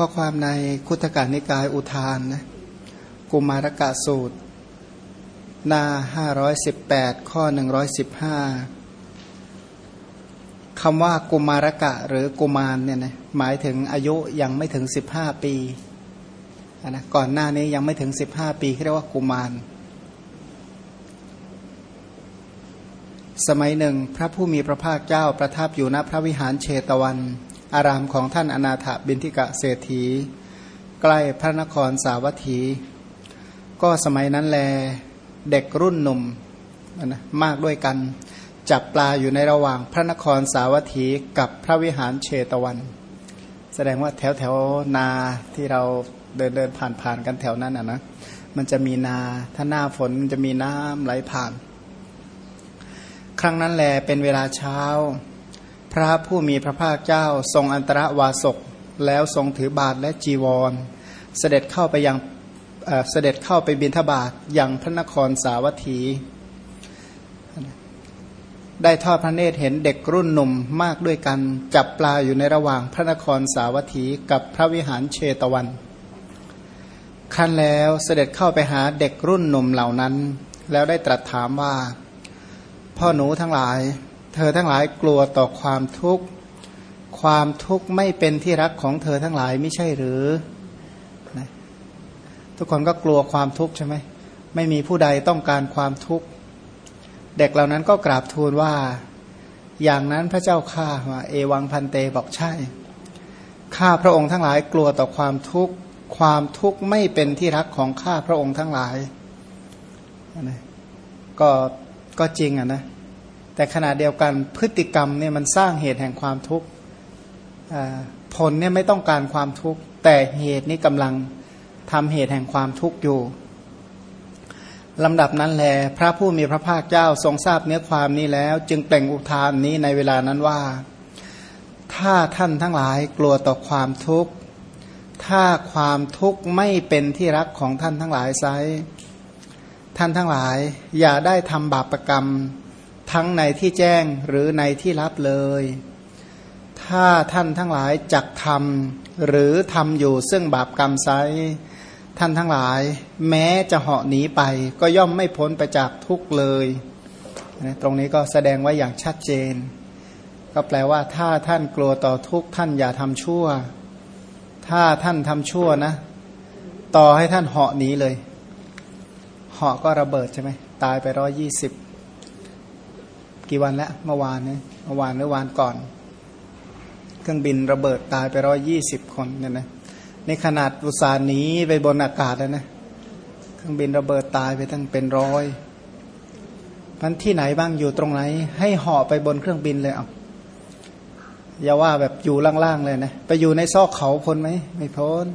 ข้อความในคุตกานิกายอุทานนะกุมารกะสูตร หน้า 518 ข้อ 115 คำว่ากุมารกะหรือกุมารเนี่ยนะหมายถึงอายุยังไม่ถึง 15 ปีนะก่อนหน้านี้ยังไม่ถึง 15 ปีเรียกว่ากุมาร สมัยหนึ่งพระผู้มีพระภาคเจ้าประทับอยู่ณพระวิหารเชตวัน อารามของท่านอนาถบินทิกะเศรษฐี ใกล้พระนครสาวัตถี ก็สมัยนั้นแลเด็กรุ่นหนุ่มนะมากด้วยกัน จับปลาอยู่ในระหว่างพระนครสาวัตถีกับพระวิหารเชตวัน แสดงว่าแถวแถวนาที่เราเดินเดินผ่านผ่านกันแถวนั้นอะนะมันจะมีนาถ้าหน้าฝนมันจะมีน้ำไหลผ่าน ครั้งนั้นแลเป็นเวลาเช้า พระผู้มีพระภาคเจ้าทรงอันตรวาสกแล้วทรงถือบาทและจีวร เสด็จเข้าไปยังเสด็จเข้าไปบิณฑบาตยังพระนครสาวัตถี ได้ทอดพระเนตรเห็นเด็กรุ่นหนุ่มมากด้วยกัน จับปลาอยู่ในระหว่างพระนครสาวัตถีกับพระวิหารเชตวันขั้นแล้วเสด็จเข้าไปหาเด็กรุ่นหนุ่มเหล่านั้น แล้วได้ตรัสถามว่า พ่อหนูทั้งหลาย เธอทั้งหลายกลัวต่อความทุกข์ ความทุกข์ไม่เป็นที่รักของเธอทั้งหลายไม่ใช่หรือนะทุกคนก็กลัวความทุกข์ใช่ไหมไม่มีผู้ใดต้องการความทุกข์ เด็กเหล่านั้นก็กราบทูลว่า อย่างนั้นพระเจ้าข้าว่าเอวังพันเตบอกใช่ ข้าพระองค์ทั้งหลายกลัวต่อความทุกข์ ความทุกข์ไม่เป็นที่รักของข้าพระองค์ทั้งหลายนะก็ก็จริงอะนะ แต่ขณะเดียวกันพฤติกรรมเนี่ยมันสร้างเหตุแห่งความทุกข์ผลเนี่ยไม่ต้องการความทุกข์แต่เหตุนี้กำลังทำเหตุแห่งความทุกข์อยู่ลำดับนั้นแล พระผู้มีพระภาคเจ้าทรงทราบเนื้อความนี้แล้ว จึงเปล่งอุทานนี้ในเวลานั้นว่า ถ้าท่านทั้งหลายกลัวต่อความทุกข์ ถ้าความทุกข์ไม่เป็นที่รักของท่านทั้งหลายไซท่านทั้งหลายอย่าได้ทำบาปรกรรม ทั้งในที่แจ้งหรือในที่ลับเลย ถ้าท่านทั้งหลายจักทำหรือทำอยู่ซึ่งบาปกรรมไซท่านทั้งหลาย แม้จะเหาะหนีไป ก็ย่อมไม่พ้นไปจากทุกเลยตรงนี้ก็แสดงไว้อย่างชัดเจน ก็แปลว่าถ้าท่านกลัวต่อทุกท่านอย่าทำชั่ว ถ้าท่านทำชั่วนะ ต่อให้ท่านเหาะหนีเลย เหาะก็ระเบิดใช่ไหมตายไปร้อยี่สิบ กี่วันแล้วเมื่อวานเนี่ยเมื่อวานหรือวานก่อน เครื่องบินระเบิดตายไปร้อยยี่สิบคนเนี่ยนะในขนาดอุตสาห์หนีไปบนอากาศแล้วนะเครื่องบินระเบิดตายไปตั้งเป็นร้อยพันที่ไหนบ้างอยู่ตรงไหน ให้ห่อไปบนเครื่องบินเลยเอาอย่าว่าแบบอยู่ล่างๆเลยนะไปอยู่ในซอกเขาพ้นไหมไม่พ้น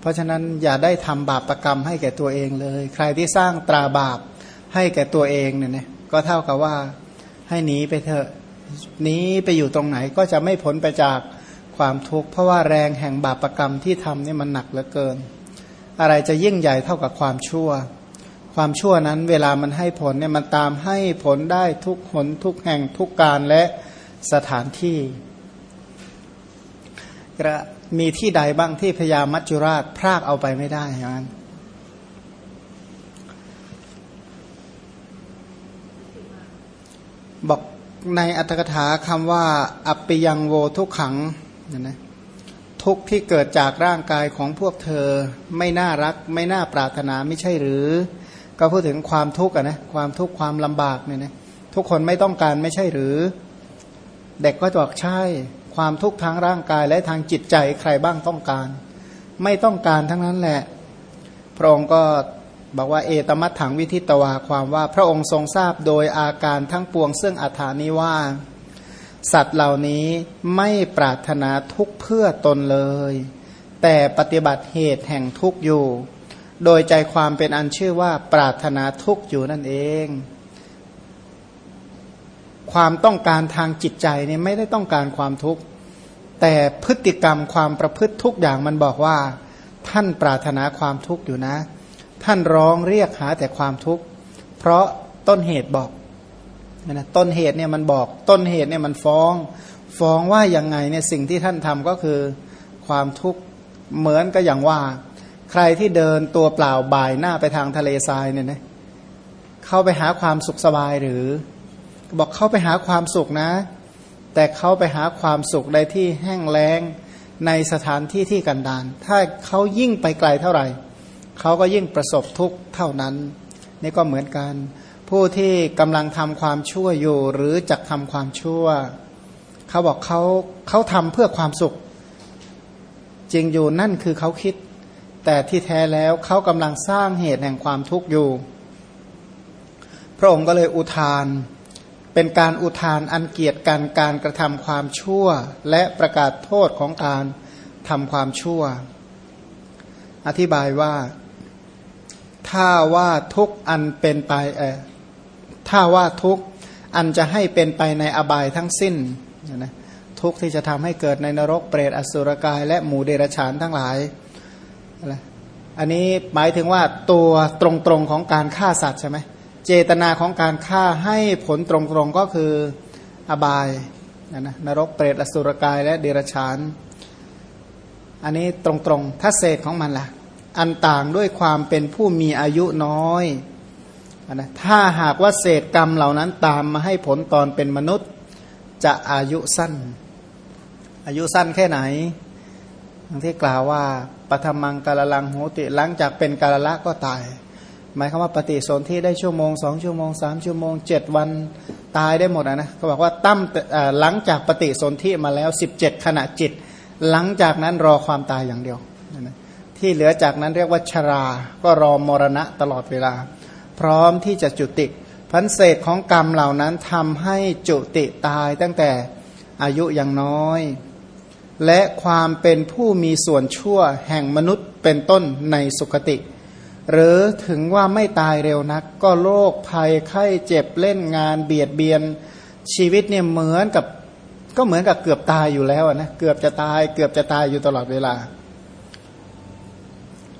เพราะฉะนั้นอย่าได้ทำบาปประกรรมให้แก่ตัวเองเลย ใครที่สร้างตราบาปให้แก่ตัวเองเนี่ยนะก็เท่ากับว่า ให้หนีไปเถอะหนีไปอยู่ตรงไหนก็จะไม่พ้นไปจากความทุกข์เพราะว่าแรงแห่งบาปรกรรมที่ทำนี่มันหนักเหลือเกิน อะไรจะยิ่งใหญ่เท่ากับความชั่ว ความชั่วนั้นเวลามันให้ผลเนี่ยมันตามให้ผลได้ทุกหนทุกแห่งทุกการและสถานที่มีที่ใดบ้างที่พญามัจจุราชพรากเอาไปไม่ได้อย่างนั้นบอก ในอัตถกถาคำว่า อัปปิยังโวทุกขังนะนะทุกที่เกิดจากร่างกายของพวกเธอไม่น่ารัก ไม่น่าปรารถนาไม่ใช่หรือ ก็พูดถึงความทุกข์นะความทุกข์ความลำบากเนี่ยนะทุกคนไม่ต้องการไม่ใช่หรือ เด็กก็บอกใช่ ความทุกข์ทางร่างกายและทางจิตใจใครบ้างต้องการ ไม่ต้องการทั้งนั้นแหละ พระองค์ก็ บอกว่าเอตมัตถังวิทิตวาความว่าพระองค์ทรงทราบโดยอาการทั้งปวงซึ่งอัฐานี้ว่า สัตว์เหล่านี้ไม่ปรารถนาทุกเพื่อตนเลย แต่ปฏิบัติเหตุแห่งทุกอยู่ โดยใจความเป็นอันชื่อว่าปรารถนาทุกอยู่นั่นเอง ความต้องการทางจิตใจเนี่ยไม่ได้ต้องการความทุกข์แต่พฤติกรรมความประพฤติทุกอย่างมันบอกว่า ท่านปรารถนาความทุกข์อยู่นะ ท่านร้องเรียกหาแต่ความทุกข์ เพราะต้นเหตุบอกนะต้นเหตุเนี่ยมันบอก ต้นเหตุเนี่ยมันฟ้อง ฟ้องว่ายังไงเนี่ยสิ่งที่ท่านทำก็คือความทุกข์เหมือนก็อย่างว่า ใครที่เดินตัวเปล่าบ่ายหน้าไปทางทะเลทรายเนี่ยนะเข้าไปหาความสุขสบายหรือ บอกเข้าไปหาความสุขนะ แต่เขาไปหาความสุขในที่แห้งแล้งในสถานที่ที่กันดานถ้าเขายิ่งไปไกลเท่าไหร่ เขาก็ยิ่งประสบทุกข์เท่านั้น นี่ก็เหมือนกัน ผู้ที่กำลังทำความชั่วอยู่ หรือจะทำความชั่ว เขาบอกเขาเขาทำเพื่อความสุข จริงอยู่นั่นคือเขาคิด แต่ที่แท้แล้วเขากำลังสร้างเหตุแห่งความทุกข์อยู่ พระองค์ก็เลยอุทานเป็นการอุทานอันเกียรติกันการกระทำความชั่ว และประกาศโทษของการทำความชั่ว อธิบายว่า ถ้าว่าทุกอันเป็นไปเออถ้าว่าทุกอันจะให้เป็นไปในอบายทั้งสิ้นนะทุกที่จะทำให้เกิดในนรกเปรตอสุรกาย และหมูเดรฉานทั้งหลายอันนี้หมายถึงว่าตัวตรงๆของการฆ่าสัตว์ใช่ไหมเจตนาของการฆ่าให้ผลตรงๆก็คืออบายนะนะนรกเปรตอสุรกาย และเดรฉาน อันนี้ตรงๆถ้าเศษของมันละ่ะ อันต่างด้วยความเป็นผู้มีอายุน้อยนะถ้าหากว่าเศษกรรมเหล่านั้นตามมาให้ผลตอนเป็นมนุษย์จะอายุสั้น อายุสั้นแค่ไหนอย่างที่กล่าวว่าปฐมังกาลลังโหติหลังจากเป็นกาลละก็ตาย หมายความว่าปฏิสนธิได้ชั่วโมงสองชั่วโมงสามชั่วโมงเจ็ดวันตายได้หมดนะเขาบอกว่าตั้มหลังจากปฏิสนธิมาแล้วสิบเจ็ดขณะจิต หลังจากนั้นรอความตายอย่างเดียว ที่เหลือจากนั้นเรียกว่าชรา ก็รอมรณะตลอดเวลา พร้อมที่จะจุติพันเศษของกรรมเหล่านั้นทำให้จุติตายตั้งแต่อายุยังน้อย และความเป็นผู้มีส่วนชั่วแห่งมนุษย์เป็นต้นในสุคติ หรือถึงว่าไม่ตายเร็วนัก ก็โรคภัยไข้เจ็บเล่นงานเบียดเบียนชีวิตเนี่ยเหมือนกับก็เหมือนกับเกือบตายอยู่แล้วนะเกือบจะตาย เกือบจะตายอยู่ตลอดเวลา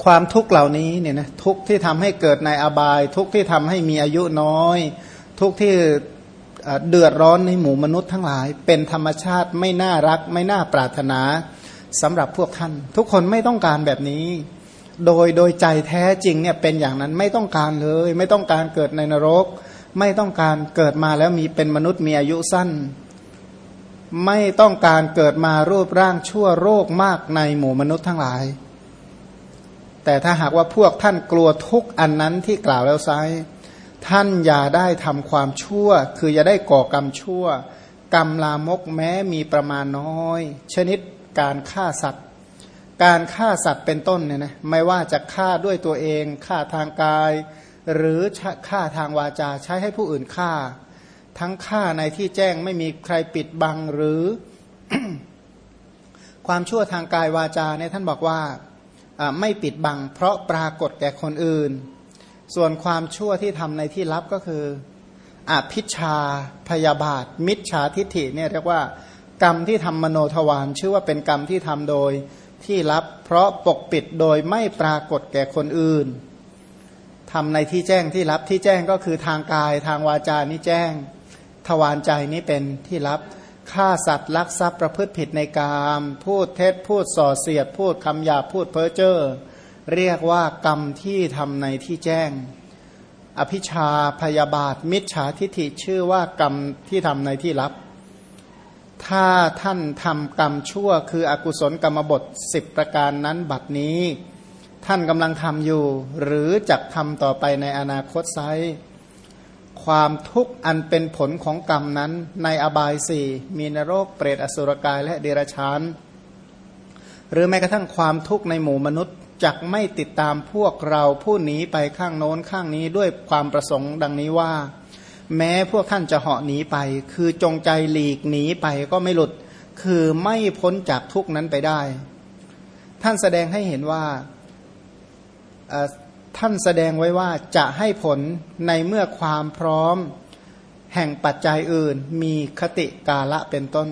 ความทุกข์เหล่านี้เนี่ยนะทุกข์ที่ทำให้เกิดในอบาย ทุกข์ที่ทำให้มีอายุน้อย ทุกข์ที่เดือดร้อนในหมู่มนุษย์ทั้งหลาย เป็นธรรมชาติไม่น่ารัก ไม่น่าปรารถนาสำหรับพวกท่าน ทุกคนไม่ต้องการแบบนี้ โดยโดยใจแท้จริงเนี่ยเป็นอย่างนั้นไม่ต้องการเลย ไม่ต้องการเกิดในนรก ไม่ต้องการเกิดมาแล้วมีเป็นมนุษย์มีอายุสั้น ไม่ต้องการเกิดมารูปร่างชั่วโรคมากในหมู่มนุษย์ทั้งหลาย แต่ถ้าหากว่าพวกท่านกลัวทุกอันนั้นที่กล่าวแล้วไซท่านอย่าได้ทำความชั่ว คืออย่าได้ก่อกรรมชั่ว กรรมลามกแม้มีประมาณน้อย ชนิดการฆ่าสัตว์ การฆ่าสัตว์เป็นต้นเนี่ยนะไม่ว่าจะฆ่าด้วยตัวเองฆ่าทางกาย หรือฆ่าทางวาจาใช้ให้ผู้อื่นฆ่า ทั้งฆ่าในที่แจ้งไม่มีใครปิดบังหรือ ความชั่วทางกายวาจาเนี่ยท่านบอกว่า ไม่ปิดบัง เพราะปรากฏแก่คนอื่น ส่วนความชั่วที่ทำในที่ลับก็คืออภิชาพยาบาท มิจฉาทิฐิเนี่ยเรียกว่ากรรมที่ทำมโนทวารชื่อว่าเป็นกรรมที่ทำโดยที่ลับ เพราะปกปิดโดยไม่ปรากฏแก่คนอื่นทำในที่แจ้งที่ลับที่แจ้งก็คือทางกายทางวาจานี้แจ้ง ทวารใจนี้เป็นที่ลับ ฆ่าสัตว์ลักทรัพย์ประพฤติผิดในกามพูดเท็จพูดส่อเสียด พูดคำหยาพูดเพ้อเจ้อเรียกว่ากรรมที่ทำในที่แจ้ง อภิชาพยาบาท มิจฉาทิฏฐิชื่อว่ากรรมที่ทำในที่ลับ ถ้าท่านทำกรรมชั่วคืออกุศลกรรมบทสิบประการนั้นบัดนี้ ท่านกำลังทำอยู่ หรือจะทำต่อไปในอนาคตไซ ความทุกข์อันเป็นผลของกรรมนั้น ในอบายสี่มีนรกเปรตอสุรกายและเดรัจฉาน หรือแม้กระทั่งความทุกข์ในหมู่มนุษย์จักไม่ติดตามพวกเราผู้หนีไปข้างโน้นข้างนี้ด้วยความประสงค์ดังนี้ว่า แม้พวกท่านจะเหาะหนีไป คือจงใจหลีกหนีไปก็ไม่หลุด คือไม่พ้นจากทุกนั้นไปได้ ท่านแสดงให้เห็นว่า ท่านแสดงไว้ว่าจะให้ผลในเมื่อความพร้อมแห่งปัจจัยอื่นมีคติกาละเป็นต้น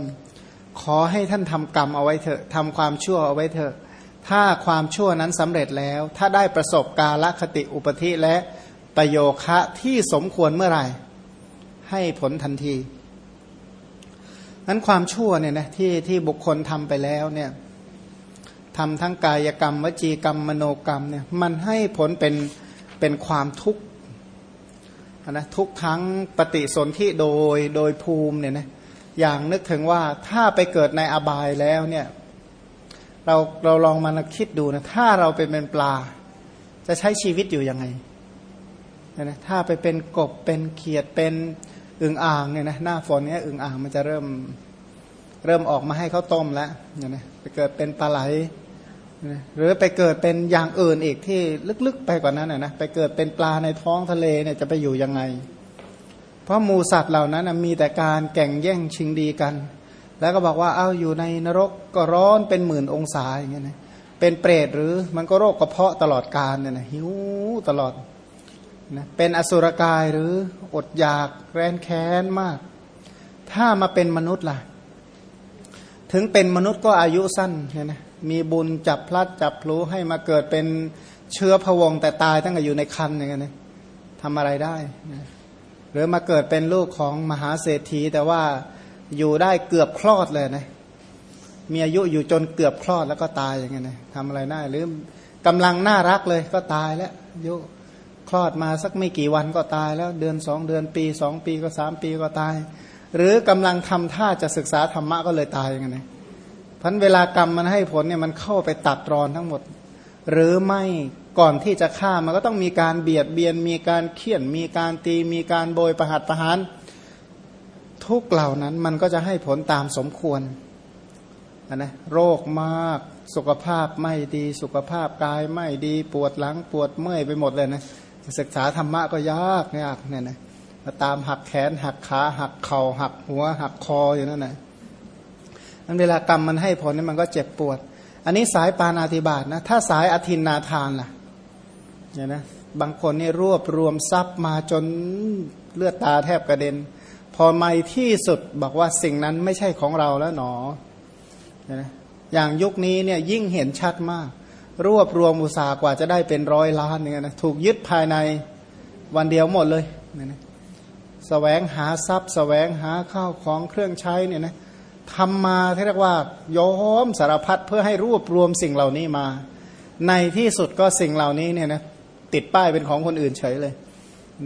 ขอให้ท่านทำกรรมเอาไว้เถอะทำความชั่วเอาไว้เถอะ ถ้าความชั่วนั้นสำเร็จแล้ว ถ้าได้ประสบกาละคติอุปธิและประโยคะที่สมควรเมื่อไหร่ ให้ผลทันทีนั้นความชั่วเนี่ยนะที่ที่บุคคลทำไปแล้วเนี่ย ทำทั้งกายกรรม วจีกรรมมโนกรรมเนี่ยมันให้ผลเป็นเป็นความทุกข์นะทุกทั้งปฏิสนธิโดยโดยภูมิเนี่ยนะอย่างนึกถึงว่าถ้าไปเกิดในอบายแล้วเนี่ยเราเราลองมาคิดดูนะถ้าเราเป็นเป็นปลา จะใช้ชีวิตอยู่ยังไงนะถ้าไปเป็นกบเป็นเขียดเป็นอึ่งอ่างเนี่ยนะหน้าฝนเนี่ยอึ่งอ่างมันจะเริ่มเริ่มออกมาให้เขาต้มแล้วเนี่ยนะไปเกิดเป็นปลาไหล หรือไปเกิดเป็นอย่างอื่นอีกที่ลึกๆไปกว่านั้นนะไปเกิดเป็นปลาในท้องทะเลเนี่ยจะไปอยู่ยังไง เพราะมูสัตว์เหล่านั้นมีแต่การแข่งแย่งชิงดีกัน แล้วก็บอกว่าเอาอยู่ในนรกก็ร้อนเป็นหมื่นองศาอย่างเงี้ยนะเป็นเปรตหรือมันก็โรคกระเพาะตลอดกาลเนี่ยนะหิวตลอดนะเป็นอสุรกายหรืออดอยากแร้นแค้นมาก ถ้ามาเป็นมนุษย์ล่ะ ถึงเป็นมนุษย์ก็อายุสั้นเนี่ยนะ มีบุญจับพลัดจับพลูให้มาเกิดเป็นเชื้อพวงแต่ตายตั้งแต่อยู่ในคันอย่างเงี้ยทำอะไรได้นะหรือมาเกิดเป็นลูกของมหาเศรษฐี แต่ว่าอยู่ได้เกือบคลอดเลยนะมีอายุอยู่จนเกือบคลอดแล้วก็ตายอย่างเงี้ยนะทำอะไรได้หรือกำลังน่ารักเลยก็ตายแล้วอายุคลอดมาสักไม่กี่วันก็ตายแล้วเดือนสองเดือนปีสองปีก็สามปีก็ตาย หรือกำลังทำท่าจะศึกษาธรรมะก็เลยตายอย่างเงี้ย พันเวลากรรมมันให้ผลเนี่ยมันเข้าไปตัดรอนทั้งหมด หรือไม่ก่อนที่จะฆ่ามันก็ต้องมีการเบียดเบียน มีการเคี่ยน มีการตีมีการโบยประหัตประหารทุกเหล่านั้นมันก็จะให้ผลตามสมควรนะโรคมากสุขภาพไม่ดีสุขภาพกายไม่ดีปวดหลังปวดเมื่อยไปหมดเลยนะศึกษาธรรมะก็ยากยากเนี่ยนะมาตามหักแขนหักขาหักเข่าหักหัวหักคออยู่นั่นแหละ นั้นเวลากรรมมันให้ผลนี่มันก็เจ็บปวด อันนี้สายปานาธิบาตนะ ถ้าสายอธินนาทานล่ะเนี่ยนะบางคนนี่รวบรวมทรัพย์มาจนเลือดตาแทบกระเด็น พอไม่ที่สุดบอกว่าสิ่งนั้นไม่ใช่ของเราแล้วหนอเนี่ยนะอย่างยุคนี้เนี่ยยิ่งเห็นชัดมาก รวบรวมอุตสาหกว่าจะได้เป็นร้อยล้านเนี่ยนะถูกยึดภายในวันเดียวหมดเลยเนี่ยนะสแสวงหาทรัพย์สแสวงหาข้าวของเครื่องใช้เนี่ยนะ ทำมาที่เรียกว่าย้อมสารพัดเพื่อให้รวบรวมสิ่งเหล่านี้มา ในที่สุดก็สิ่งเหล่านี้เนี่ยนะติดป้ายเป็นของคนอื่นเฉยเลย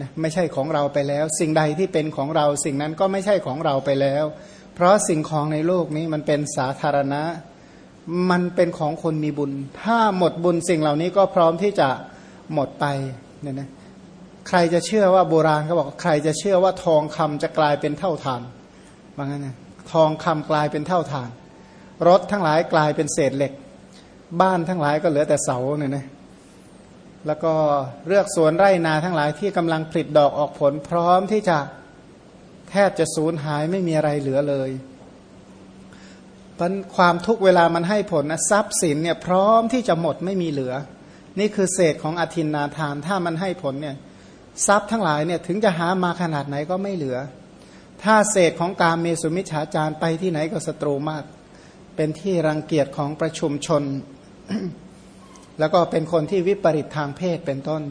นะไม่ใช่ของเราไปแล้ว สิ่งใดที่เป็นของเรา สิ่งนั้นก็ไม่ใช่ของเราไปแล้ว เพราะสิ่งของในโลกนี้มันเป็นสาธารณะ มันเป็นของคนมีบุญ ถ้าหมดบุญสิ่งเหล่านี้ก็พร้อมที่จะหมดไปเนี่ยนะใครจะเชื่อว่าโบราณเขาบอกใครจะเชื่อว่าทองคำจะกลายเป็นเท่าทานบางงั้นนะ ทองคำกลายเป็นเท่าฐาน รถทั้งหลายกลายเป็นเศษเหล็ก บ้านทั้งหลายก็เหลือแต่เสาเนี่ยนะแล้วก็เลือกสวนไร่นาทั้งหลายที่กำลังผลิตดอกออกผล พร้อมที่จะแทบจะสูญหายไม่มีอะไรเหลือเลยเพราะความทุกเวลามันให้ผลนะทรัพย์สินเนี่ยพร้อมที่จะหมดไม่มีเหลือ นี่คือเศษของอธินนาทานถ้ามันให้ผลเนี่ยทรัพย์ทั้งหลายเนี่ยถึงจะหามาขนาดไหนก็ไม่เหลือ ถ้าเศษของกาเมสุมิฉาจารไปที่ไหนก็ศัตรูมาก เป็นที่รังเกียจของประชุมชน แล้วก็เป็นคนที่วิปริตทางเพศเป็นต้น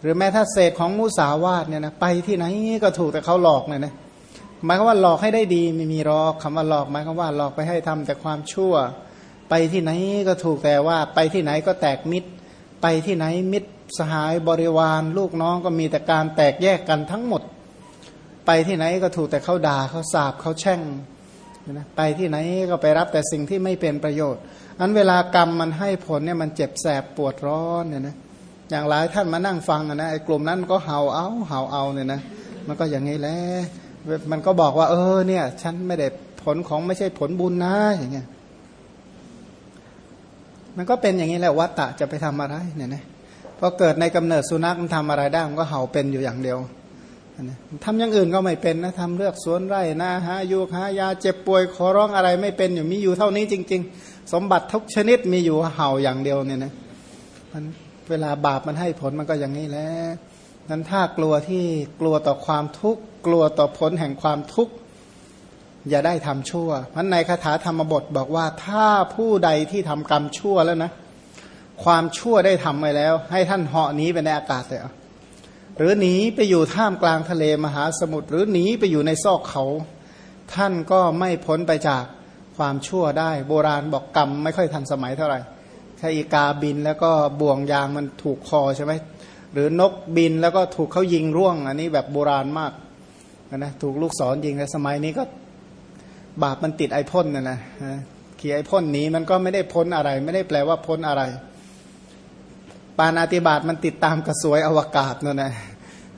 หรือแม้ถ้าเศษของมุสาวาทเนี่ยนะไปที่ไหนก็ถูกแต่เขาหลอกเนี่ยนะหมายความว่าหลอกให้ได้ดีไม่มีหรอกคำว่าหลอกหมายความว่าหลอกไปให้ทำแต่ความชั่ว ไปที่ไหนก็ถูกแต่ว่าไปที่ไหนก็แตกมิตร ไปที่ไหนมิตรสหายบริวาร ลูกน้องก็มีแต่การแตกแยกกันทั้งหมด ไปที่ไหนก็ถูกแต่เขาด่าเขาสาบเขาแช่งนะไปที่ไหนก็ไปรับแต่สิ่งที่ไม่เป็นประโยชน์อันเวลากรรมมันให้ผลเนี่ยมันเจ็บแสบปวดร้อนเนี่ยนะอย่างหลายท่านมานั่งฟังนะไอ้กลุ่มนั้นก็เห่าเอาเห่าเอาเนี่ยนะมันก็อย่างนี้แหละมันก็บอกว่าเออเนี่ย ฉันไม่ได้ผลของไม่ใช่ผลบุญนะอย่างเงี้ยมันก็เป็นอย่างนี้แหละวัตตะจะไปทำอะไรเนี่ยนะพอเกิดในกำเนิดสุนัขมันทำอะไรได้มันก็เห่าเป็นอยู่อย่างเดียว ทำอย่างอื่นก็ไม่เป็นนะทำเลือกสวนไร่นาหาอยู่หายาเจ็บป่วยขอร้องอะไรไม่เป็นอยู่มีอยู่เท่านี้จริง ๆ สมบัติทุกชนิดมีอยู่เห่าอย่างเดียวเนี่ยนะมันเวลาบาปมันให้ผลมันก็อย่างนี้แหละนั้นถ้ากลัวที่กลัวต่อความทุกข์กลัวต่อผลแห่งความทุกข์อย่าได้ทำชั่วมันในคาถาธรรมบทบอกว่าถ้าผู้ใดที่ทำกรรมชั่วแล้วนะ ความชั่วได้ทำไปแล้ว ให้ท่านเหาะนี้ไปในอากาศเลยอะ หรือหนีไปอยู่ท่ามกลางทะเลมหาสมุทรหรือหนีไปอยู่ในซอกเขา ท่านก็ไม่พ้นไปจากความชั่วได้ โบราณบอกกรรมไม่ค่อยทันสมัยเท่าไหร่ถ้าอีกาบินแล้วก็บ่วงยางมันถูกคอใช่ไหมหรือนกบินแล้วก็ถูกเขายิงร่วง อันนี้แบบโบราณมากนะถูกลูกศรยิงแต่สมัยนี้ก็บาปมันติดไอพ่นนะนะขี่ไอพ่นหนีมันก็ไม่ได้พ้นอะไร ไม่ได้แปลว่าพ้นอะไร ปานาติบาตมันติดตามกระสวยอวกาศนั่นนะ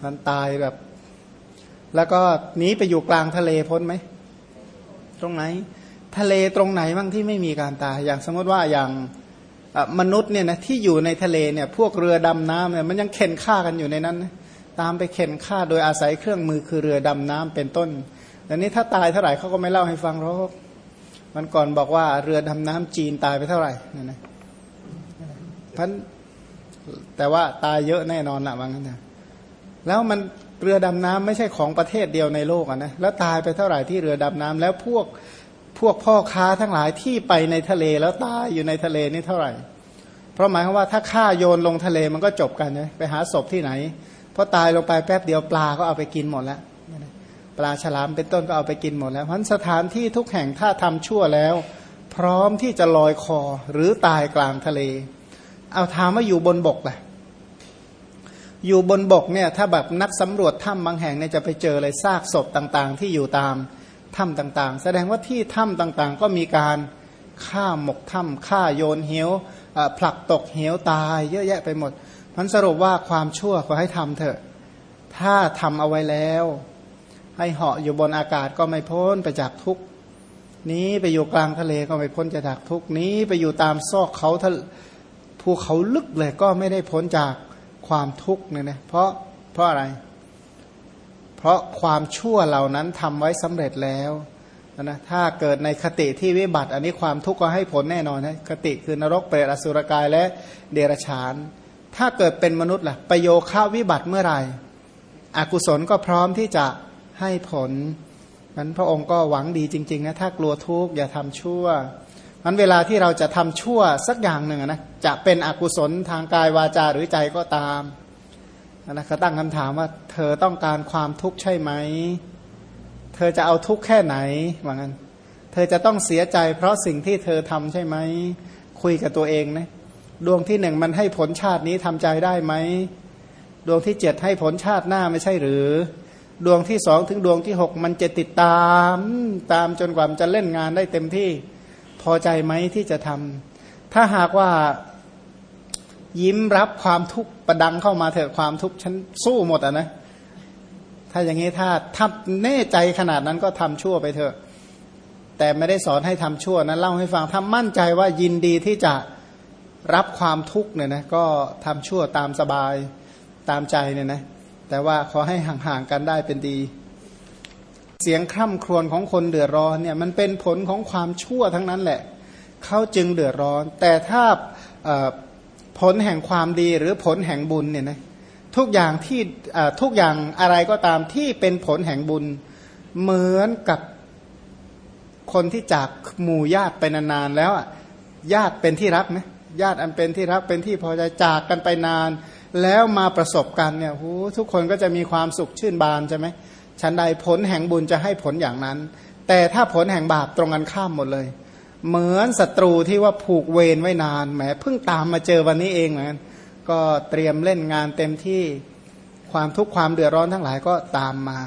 มันตายแบบ แล้วก็หนีไปอยู่กลางทะเลพ้นไหม ตรงไหน ทะเลตรงไหนบ้างที่ไม่มีการตาย อย่างสมมติว่าอย่างมนุษย์เนี่ยนะที่อยู่ในทะเลเนี่ย พวกเรือดำน้ำเนี่ยมันยังเข็นฆ่ากันอยู่ในนั้นนะตามไปเข็นฆ่าโดยอาศัยเครื่องมือคือเรือดำน้ำเป็นต้นแต่นี้ถ้าตายเท่าไหร่เขาก็ไม่เล่าให้ฟังหรอกมันก่อนบอกว่าเรือดำน้ำจีนตายไปเท่าไหร่นั่นนะพัน แต่ว่าตายเยอะแน่นอนละว่างั้นนะแล้วมันเรือดำน้ำไม่ใช่ของประเทศเดียวในโลกอะนะแล้วตายไปเท่าไหร่ที่เรือดำน้ำแล้วพวกพวกพ่อค้าทั้งหลายที่ไปในทะเลแล้วตายอยู่ในทะเลนี่เท่าไหร่ เพราะหมายความว่าถ้าฆ่าโยนลงทะเลมันก็จบกันนะไปหาศพที่ไหนพอตายลงไปแป๊บเดียวปลาก็เอาไปกินหมดแล้วปลาฉลามเป็นต้นก็เอาไปกินหมดแล้วเพราะสถานที่ทุกแห่งถ้าทำชั่วแล้ว พร้อมที่จะลอยคอหรือตายกลางทะเล เอาถามว่าอยู่บนบกล่ะอยู่บนบกเนี่ยถ้าแบบนักสำรวจถ้ำบางแห่งเนี่ยจะไปเจอเลยซากศพต่างๆ ที่อยู่ตามถ้ำต่างๆ แสดงว่าที่ถ้ำต่างๆ ก็มีการฆ่าหมกถ้ำฆ่าโยนเหวผลักตกเหวตายเยอะแยะไปหมดมันสรุปว่าความชั่วขอให้ทำเถอะ ถ้าทำเอาไว้แล้ว ให้เหาะอยู่บนอากาศก็ไม่พ้นไปจากทุกนี้ไปอยู่กลางทะเลก็ไม่พ้นจากทุกนี้ไปอยู่ตามซอกเขา ภูเขาลึกเลยก็ไม่ได้พ้นจากความทุกข์เนี่ยนะเพราะเพราะอะไร เพราะความชั่วเหล่านั้นทำไว้สำเร็จแล้วนะถ้าเกิดในคติที่วิบัติ อันนี้ความทุกข์ก็ให้ผลแน่นอนนะคติคือนรกเปรตอสุรกายและเดรัจฉาน ถ้าเกิดเป็นมนุษย์ล่ะประโยค่าวิบัติเมื่อไหร่อกุศลก็พร้อมที่จะให้ผลนั้นพระองค์ก็หวังดีจริงๆนะถ้ากลัวทุกข์อย่าทำชั่ว มันเวลาที่เราจะทำชั่วสักอย่างหนึ่งนะจะเป็นอกุศลทางกายวาจาหรือใจก็ตามนะเขาตั้งคำถามว่า เธอต้องการความทุกข์ใช่ไหม เธอจะเอาทุกข์แค่ไหนว่างั้น เธอจะต้องเสียใจเพราะสิ่งที่เธอทำใช่ไหม คุยกับตัวเองนะดวงที่หนึ่งมันให้ผลชาตินี้ทำใจได้ไหม ดวงที่เจ็ดให้ผลชาติหน้าไม่ใช่หรือ ดวงที่สองถึงดวงที่หกมันจะติดตาม ตามจนกว่ามันจะเล่นงานได้เต็มที่ พอใจไหมที่จะทำถ้าหากว่ายิ้มรับความทุกข์ประดังเข้ามาเถอะความทุกข์ฉันสู้หมดอะนะ ถ้าอย่างนี้ถ้าทับแน่ใจขนาดนั้นก็ทำชั่วไปเถอะ แต่ไม่ได้สอนให้ทำชั่วนะเล่าให้ฟังถ้ามั่นใจว่ายินดีที่จะรับความทุกข์เนี่ยนะก็ทำชั่วตามสบายตามใจเนี่ยนะแต่ว่าขอให้ห่างๆกันได้เป็นดี เสียงคร่ำครวญของคนเดือดร้อนเนี่ยมันเป็นผลของความชั่วทั้งนั้นแหละเขาจึงเดือดร้อน แต่ถ้าผลแห่งความดีหรือผลแห่งบุญเนี่ยนะทุกอย่างที่ทุกอย่างอะไรก็ตามที่เป็นผลแห่งบุญเหมือนกับคนที่จากหมู่ญาติไปนานๆแล้วญาติเป็นที่รักนะญาติอันเป็นที่รักเป็นที่พอใจจากกันไปนาน แล้วมาประสบกันเนี่ยทุกคนก็จะมีความสุขชื่นบานใช่ไหม ฉันใดผลแห่งบุญจะให้ผลอย่างนั้น แต่ถ้าผลแห่งบาปตรงกันข้ามหมดเลย เหมือนศัตรูที่ว่าผูกเวรไว้นานแหมเพิ่งตามมาเจอวันนี้เองเหมือนก็เตรียมเล่นงานเต็มที่ความทุกข์ความเดือดร้อนทั้งหลายก็ตามมา